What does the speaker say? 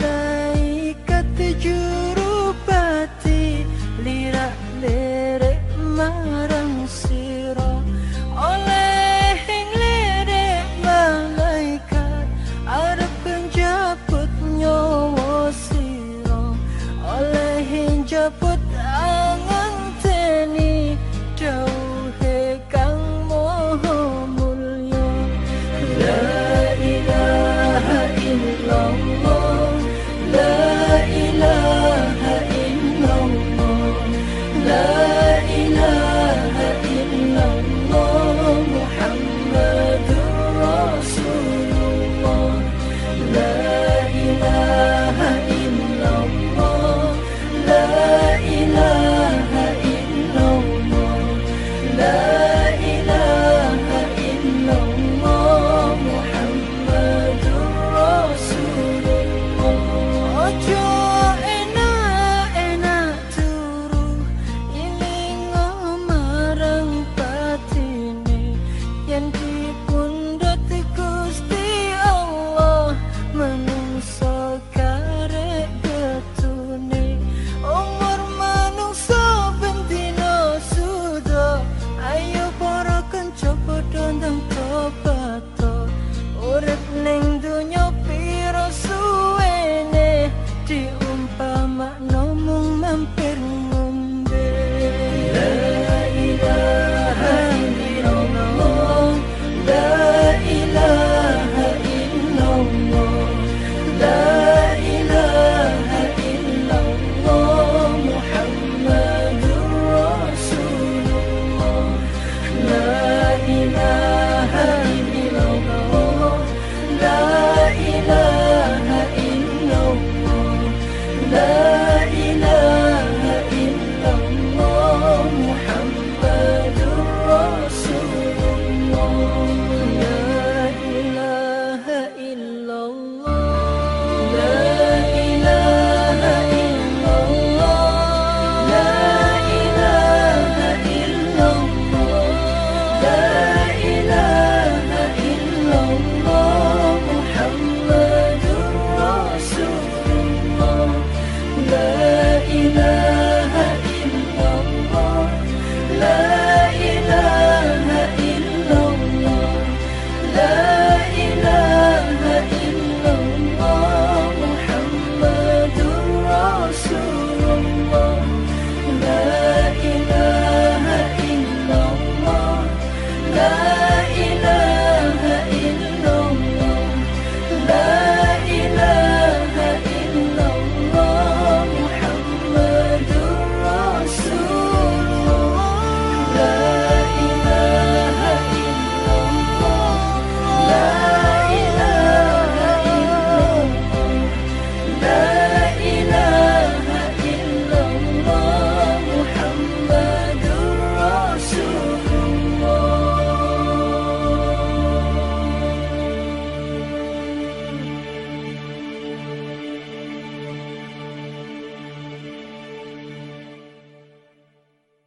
color